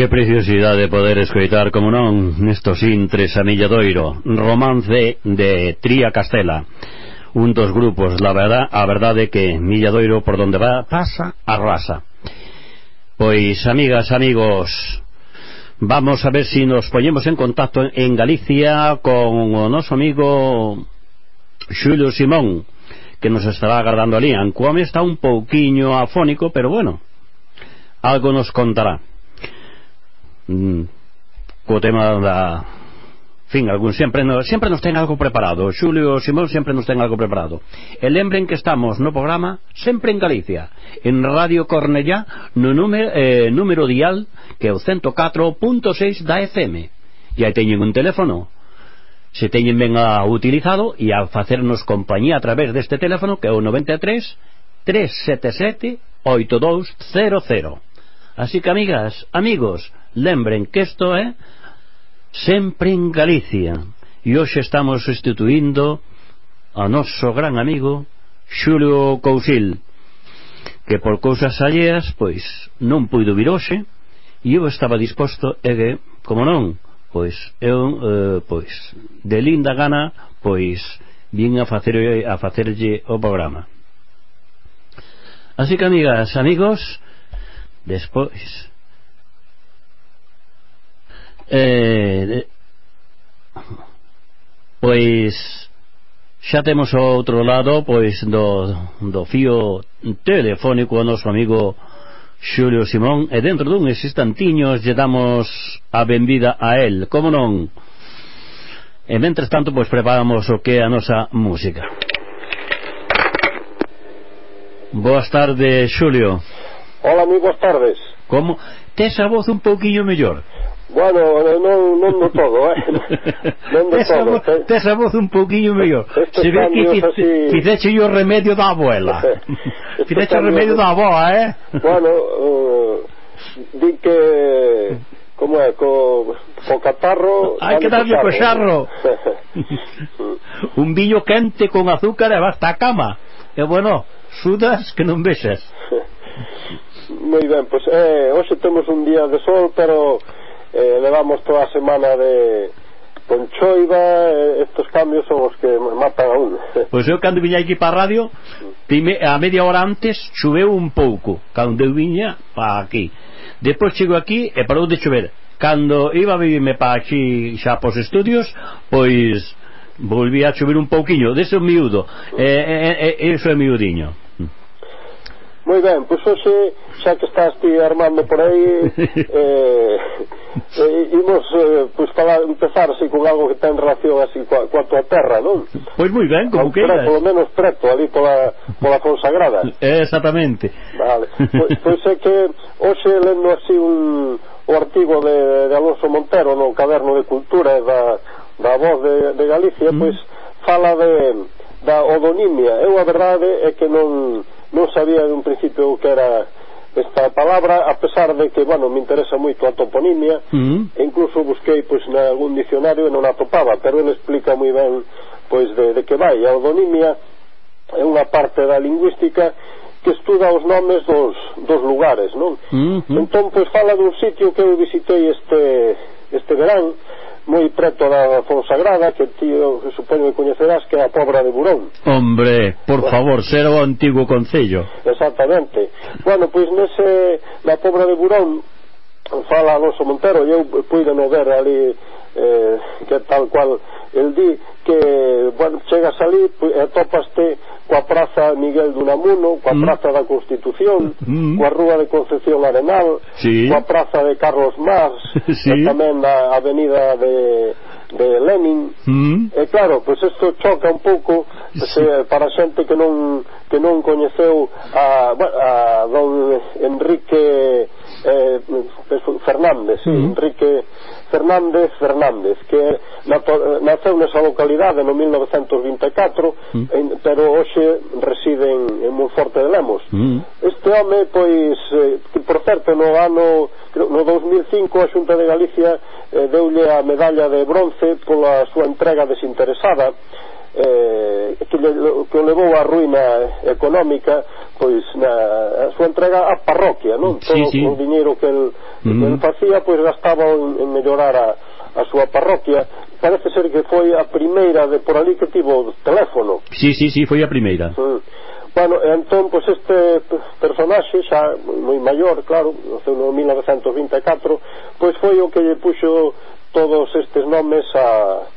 Que preciosidade poder escoitar, como non, nestos intres a Milladoiro, romance de Tría Castela. Un dos grupos, la verdad, a verdade que Milladoiro por donde va pasa, arrasa. Pois, amigas, amigos, vamos a ver si nos poñemos en contacto en Galicia con o noso amigo Xulio Simón, que nos estará agardando ali. Ancuame está un pouquiño afónico, pero bueno, algo nos contará. Mm. co tema da fin, algún sempre nos, sempre nos ten algo preparado. Xulio Simón sempre nos ten algo preparado. E lembren que estamos no programa sempre en Galicia en Radio Cornellá no número, eh, número dial que é o 104.6 da FM e aí teñen un teléfono. Se teñen ben a utilizado e a facernos compañía a través deste teléfono que é o 93 377 8200 así que amigas, amigos Lembren que isto é sempre en Galicia e hoxe estamos instituindo a noso gran amigo Xulio Cousil que por cousas alleas pois non puido vir hoxe e eu estaba disposto e que, como non, pois eu eh, pois de linda gana pois vin a facer a facerlle o programa. Así que amigas, amigos, despois Eh, pois xa temos ao outro lado pois do, do fío telefónico o noso amigo Xulio Simón e dentro dun instantiños lle damos a benvida a él, como non? E mentres tanto pois preparamos o que é a nosa música. Boas tardes, Xulio. Hola, moi boas tardes. Como? Tes a voz un pouquiño mellor? Bueno, non, non do todo, eh? Non do esa todo. Vo, tes a voz un pouquinho mellor. Se ve que así... fixeche o remedio da abuela. fixeche o remedio da avó, eh? Bueno, uh, di que... Como é? Co, co catarro... Hai que darlle co xarro. un viño quente con azúcar e basta a cama. E bueno, sudas que non vexas. Moi ben, pois pues, eh, hoxe temos un día de sol, pero eh, levamos toda a semana de con choiva, eh, estos cambios son os que matan a un. Pois eu cando viña aquí para a radio, time, a media hora antes choveu un pouco, cando eu viña para aquí. depois chego aquí e parou de chover. Cando iba a vivirme para aquí xa pos estudios, pois volví a chover un pouquiño, dese miúdo, e, eh, eh, eso é miudiño. Mm. Moi ben, pois hoxe, xa que estás ti armando por aí, eh, e, imos eh, pues, falar, empezar así con algo que ten relación así coa, coa tua terra, non? Pois moi ben, como queiras. Polo menos preto, ali pola, pola Fonsagrada. Eh, exactamente. Vale. Pois, pois é que hoxe lendo así un, o artigo de, de Alonso Montero no Caderno de Cultura da, da Voz de, de Galicia, mm. pois fala de da odonimia. Eu a verdade é que non non sabía de un principio o que era esta palabra a pesar de que, bueno, me interesa moito a toponimia uh -huh. e incluso busquei pois na algún dicionario e non a topaba pero ele explica moi ben pois de, de que vai a odonimia é unha parte da lingüística que estuda os nomes dos, dos lugares non? Uh -huh. entón pois fala dun sitio que eu visitei este, este verán moi preto da Fonsagrada que tío que supoño que coñecerás que é a Pobra de Burón. Hombre, por bueno. favor, ser o antigo Concello. Exactamente. Bueno, pois nese, na Pobra de Burón fala Alonso Montero e eu puide no ver ali eh, que tal cual el di que bueno, chegas ali e topaste coa praza Miguel de Unamuno coa mm. praza da Constitución mm. coa rúa de Concepción Arenal sí. coa praza de Carlos Marx sí. e tamén na avenida de de Lenin mm. e claro, pois pues isto choca un pouco pues, sí. para xente que non que non coñeceu a, a don Enrique eh, Fernández mm. Enrique Fernández Fernández, que na, naceu nesa localidade no 1924, mm. en, pero hoxe reside en, en Monforte de Lemos. Mm. Este home, pois, eh, que por certo no ano, no 2005, a Xunta de Galicia eh, deulle a medalla de bronce pola súa entrega desinteresada, eh, que, le, que o levou á ruína económica pois na a súa entrega á parroquia, non? Sí, Todo sí. o diñeiro que el, mm. que el facía, pois gastaba en, en mellorar a, a súa parroquia. Parece ser que foi a primeira de por ali que tivo o teléfono. Sí, sí, sí, foi a primeira. Mm. Bueno, entón, pois este personaxe, xa moi maior, claro, no seu 1924, pois foi o que lle puxo todos estes nomes a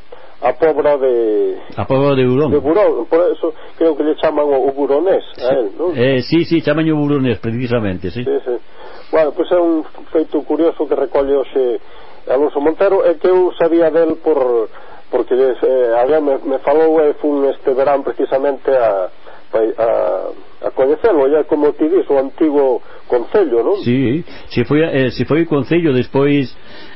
a pobra de... A pobra de Burón. De Burón, por eso creo que lle chaman o, o buronés sí. a él, non? Eh, sí, sí, chaman o buronés, precisamente, sí. sí, sí. Bueno, pois pues é un feito curioso que recolle hoxe Alonso Montero e que eu sabía del por porque eh, alguén me, me falou e fun este verán precisamente a a, a coñecelo, ya como ti dis o antigo Concello, non? Sí, se foi, eh, se foi o Concello despois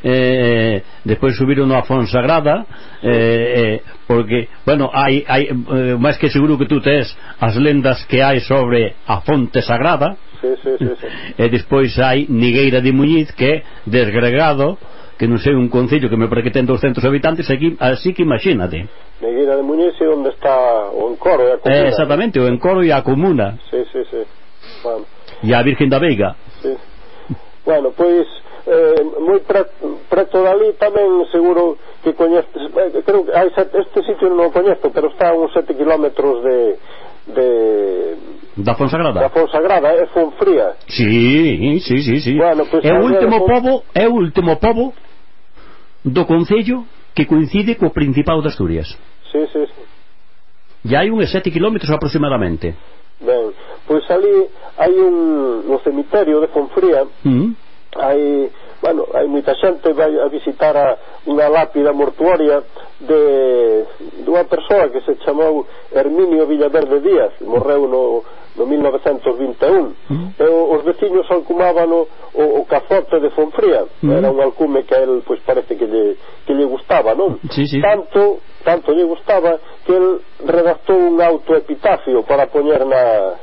eh, despois subiron a Fonsagrada eh, eh, porque, bueno, hai, hai eh, máis que seguro que tú tes as lendas que hai sobre a Fonte Sagrada sí, sí, sí, sí. e despois hai Nigueira de Muñiz que desgregado que non sei un concello que me parece que ten 200 habitantes aquí, así que imagínate Negueira de Muñexe onde está o Encoro e a Comuna. Eh, exactamente, o Encoro e a Comuna. Sí, sí, sí. Bueno. E a Virgen da Veiga. Sí. Bueno, pois eh, moi pre, preto dali tamén seguro que coñeces eh, creo que hai set, este sitio non o coñezo pero está a uns 7 km de de da Fonsagrada da Fonsagrada, é Fonfría sí, sí, sí, sí. Bueno, pois, é o último pobo é o último pobo do Concello que coincide co Principado de Asturias. Sí, sí, sí. E hai uns 7 kilómetros aproximadamente. Ben, pois pues ali hai un no cemiterio de Fonfría, mm hai, bueno, hai moita xente vai a visitar a unha lápida mortuoria de dunha persoa que se chamou Herminio Villaverde Díaz, morreu no no 1921 mm. e os veciños alcumaban o, o cazote de Fonfría mm. era un alcume que el pois parece que lle, que lle gustaba non? Sí, sí. tanto tanto lle gustaba que el redactou un autoepitafio para poñer na,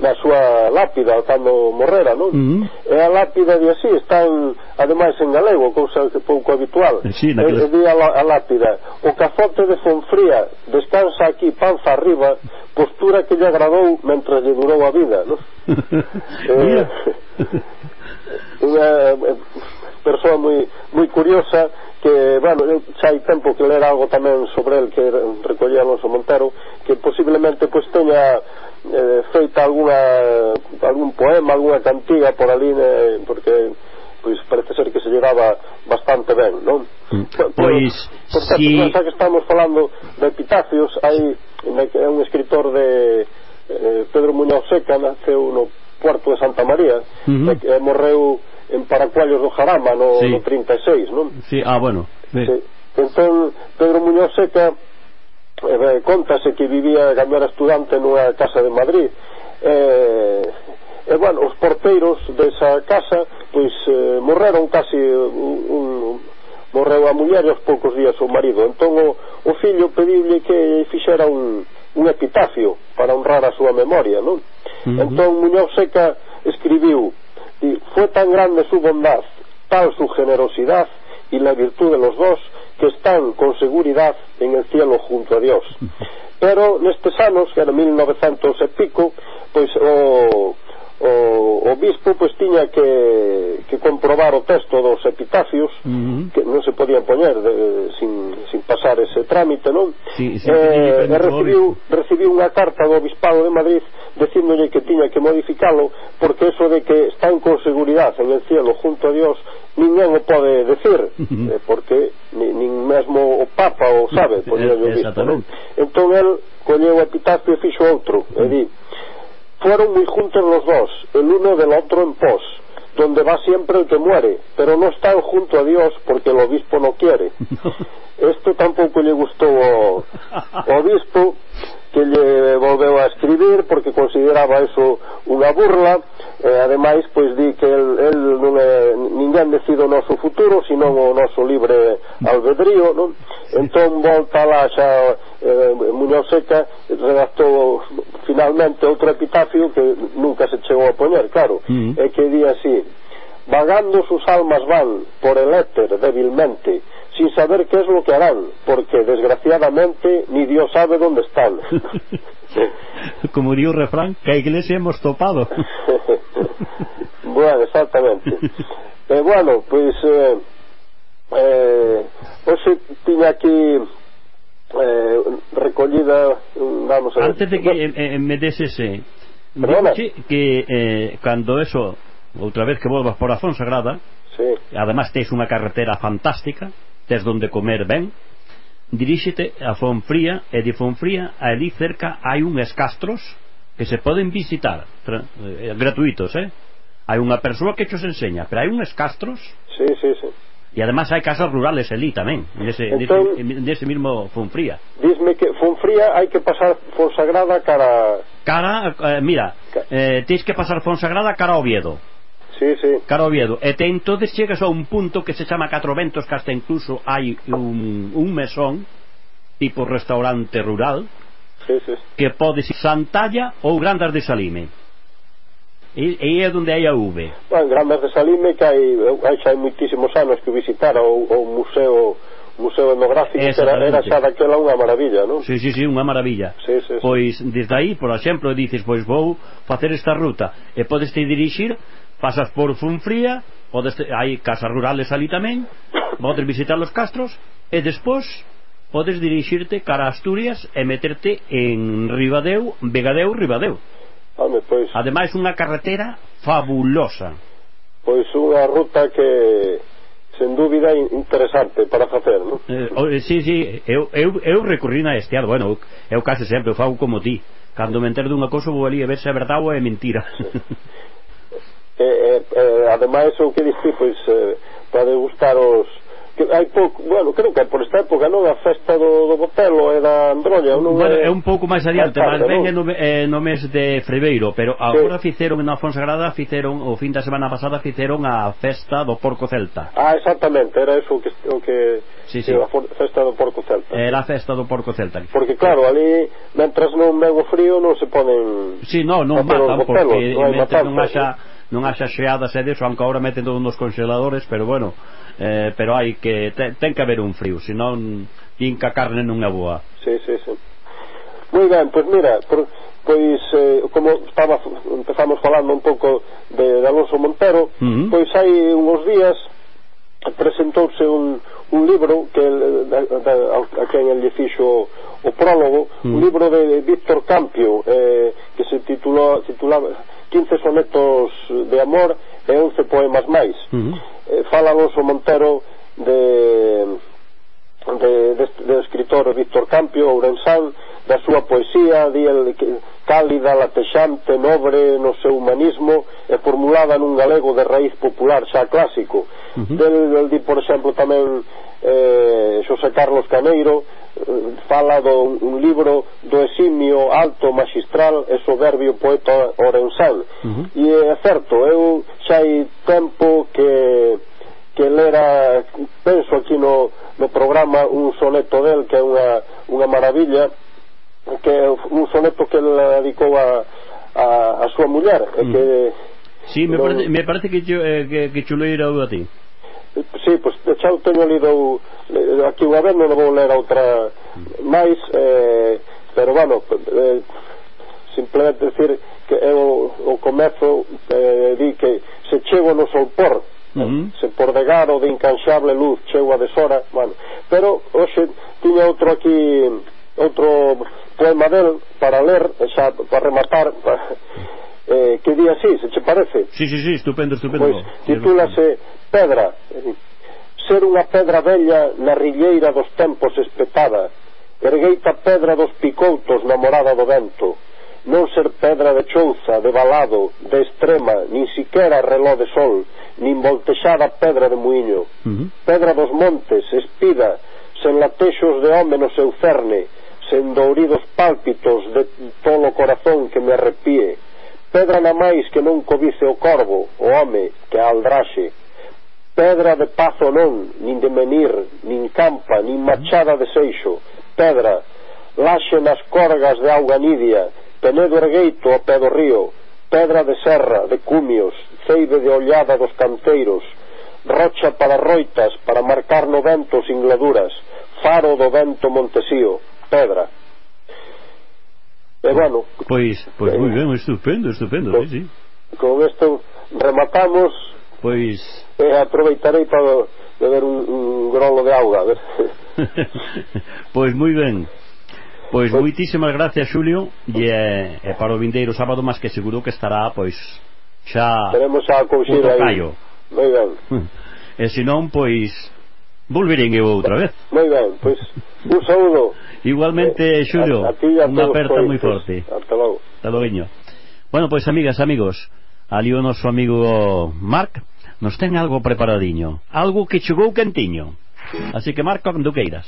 na súa lápida cando morrera, non? Mm. E a lápida de así está en, ademais en galego, cousa que pouco habitual. Eh, sí, naquela... e, e di a, a lápida, o cazote de Fonfría descansa aquí panza arriba, postura que lle agradou mentre lle durou a vida, non? eh, unha eh, persoa moi moi curiosa que, bueno, eu xa hai tempo que ler algo tamén sobre el que recollía Alonso Montero que posiblemente pois pues, teña eh, feita alguna algún poema, alguna cantiga por ali, eh, porque pois parece ser que se llegaba bastante ben, non? Pois, pois por certo, si... xa que estamos falando de epitafios, hai é un escritor de eh, Pedro Muñoz Seca, naceu no Puerto de Santa María, uh -huh. e, e morreu en Paracuallos do Jarama no, sí. no 36, non? Sí, ah, bueno. Sí. sí. Entón, Pedro Muñoz Seca eh, contase que vivía cando era estudante nunha casa de Madrid eh, e bueno, os porteiros desa casa pois eh, morreron casi eh, un, un, morreu a muller e aos poucos días o marido entón o, o fillo pedible que fixera un, un epitafio para honrar a súa memoria non? Uh -huh. entón Muñoz Seca escribiu y, fue tan grande su bondad tal su generosidad y la virtud de los dos que están con seguridad en el cielo junto a Dios. Pero nestes anos, que era 1900 e pico, pois o o, o bispo pois tiña que, que comprobar o texto dos epitafios uh -huh. que non se podían poñer de, sin, sin pasar ese trámite non? Sí, sí, eh, e recibiu, recibiu unha carta do Obispado de Madrid dicíndolle que tiña que modificalo porque eso de que están con seguridad en el cielo junto a Dios ninguén o pode decir uh -huh. eh, porque nin, nin mesmo o Papa o sabe poñer o bispo, non? entón el colleu o epitafio e fixo outro uh -huh. e di fueron muy juntos los dos, el uno del otro en pos, donde va siempre el que muere, pero no están junto a Dios porque el obispo no quiere. Esto tampouco lle gustou ao, ao obispo que lle volveu a escribir porque consideraba eso unha burla e ademais pois di que el, el non é, ninguén decide o noso futuro senón o noso libre albedrío non? entón volta lá xa eh, Muñoz Seca redactou finalmente outro epitafio que nunca se chegou a poñer claro, mm -hmm. e que di así Vagando sus almas van por el éter débilmente, sin saber qué es lo que harán, porque desgraciadamente ni Dios sabe dónde están. Como diría un refrán, que a iglesia hemos topado. bueno, exactamente. Eh, bueno, pues, eh, eh, hoxe tiña aquí eh, recollida, vamos a. Antes de que eh, eh, me des ese, que eh, cando eso outra vez que volvas por a Fonsagrada sí. además tes unha carretera fantástica tes donde comer ben diríxete a Fonfría e de Fonfría a ali cerca hai unhas castros que se poden visitar eh, gratuitos, eh? Hai unha persoa que xos enseña, pero hai unhas castros sí, sí, sí. E además hai casas rurales ali tamén, nese, entón, nese, nese mismo Fonfría. Dizme que Fonfría hai que pasar Fonsagrada cara... Cara, eh, mira, eh, tens que pasar Fonsagrada cara a Oviedo. Sí, sí. Caro Oviedo, e te entonces chegas a un punto que se chama Catro Ventos, que hasta incluso hai un, un mesón tipo restaurante rural sí, sí. que pode ser Santalla ou Grandas de Salime. E, e é onde hai a V. Bueno, Grandas de Salime que hai, hai xa hai moitísimos anos que visitara o, o museo museo etnográfico era, era xa daquela unha maravilla, non? Sí, sí, sí, unha maravilla. Sí, sí, sí. Pois desde aí, por exemplo, dices, pois vou facer esta ruta e podes te dirixir pasas por Funfría podes, hai casas rurales ali tamén podes visitar os castros e despois podes dirixirte cara a Asturias e meterte en Ribadeu, Vegadeu, Ribadeu Home, pois... Ademais, unha carretera fabulosa. Pois unha ruta que sen dúbida interesante para facer, non? Eh, eh, sí, sí, eu, eu, eu recorrina este ano, bueno, eu case sempre, eu fago como ti. Cando me entero dunha cousa vou ali a ver se é verdade ou é mentira. eh, eh, eh, ademais o que dixi pois eh, para degustar os que hai pouco, bueno, creo que por esta época non a festa do, do Botelo e da Androlla non bueno, é, é un pouco máis adiante máis ben no, eh, no mes de Freveiro pero agora sí. fizeron na Fonsagrada fizeron, o fin da semana pasada fizeron a festa do Porco Celta. Ah, exactamente, era eso o que, o que sí, sí. a festa do Porco Celta. Era a festa do Porco Celta. Porque claro, ali, mentras non vego frío non se poden si, sí, no, non matan porque non mentre non haxa non haxa xeadas e deso, aunque agora meten todos nos congeladores, pero bueno, eh, pero hai que ten, ten que haber un frío, senón inca carne non é boa. Sí, sí, sí. Moi ben, pois pues mira, por, pois eh, como estaba empezamos falando un pouco de, de Alonso Montero, uh -huh. pois hai uns días presentouse un, un libro que de, de, a quen lle fixo o prólogo, uh -huh. un mm. libro de Víctor Campio eh, que se titulou titulaba 15 sonetos de amor e 11 poemas máis. Uh -huh. eh, fala Alonso Montero de, de, de, de escritor Víctor Campio, Ourensán, da súa poesía, di el, cálida, latexante, nobre no seu humanismo e formulada nun galego de raíz popular xa clásico. Uh -huh. Del, del di, por exemplo, tamén eh, Xosé Carlos Caneiro, fala do un libro do eximio alto magistral e soberbio poeta orensán uh -huh. e é certo eu xa hai tempo que que lera penso aquí no, no programa un soneto del que é unha, unha maravilla que é un soneto que le dedicou a, a, a súa muller uh -huh. que, Sí, me, no... parece, me parece que, eh, que, que chuleira a ti Sí, pois pues, xa teño lido eh, aquí unha vez, non vou ler outra máis, eh, pero bueno, eh, simplemente decir que é o o comezo eh, di que se chego no solpor, Uh -huh. se por degaro de incansable luz chego a deshora bueno, pero hoxe tiña outro aquí outro poema del para ler xa, para rematar para, eh, que di así, se che parece? Sí, sí, sí, estupendo, estupendo. Pois, titúlase Pedra, ser unha pedra bella na rilleira dos tempos espetada, ergueita pedra dos picoutos na morada do vento, non ser pedra de chouza, de balado, de extrema, nin siquera reló de sol, nin voltexada pedra de muiño. Uh -huh. Pedra dos montes, espida, sen latexos de home no seu cerne, sen douridos pálpitos de tolo corazón que me arrepíe. Pedra na máis que non cobice o corvo, o home, que a aldraxe. Pedra de pazo non, nin de menir, nin campa, nin machada de seixo. Pedra, laxe nas corgas de auga nidia, penedo ergueito a pé do río. Pedra de serra, de cumios, ceibe de ollada dos canteiros. Rocha para roitas, para marcar no vento singladuras. Faro do vento montesío, pedra. Eh, bueno, pois, pois eh, moi ben, estupendo, estupendo, con, sí, sí. Con isto rematamos. Pois e aproveitarei para beber un, un grolo de auga, a ver. pois moi ben. Pois, pois moitísimas gracias, Xulio, e, e para o vindeiro sábado, máis que seguro que estará, pois, xa... Teremos a couxir aí. Moi ben. E senón, pois, volverén eu outra vez. Moi ben, pois, pues, un saúdo. Igualmente, eh, Xulio, unha aperta moi forte. Hasta logo. Hasta logo, Bueno, pois, pues, amigas, amigos, ali o noso amigo Marc nos ten algo preparadiño, algo que chegou quentiño. Así que, Marc, cando queiras.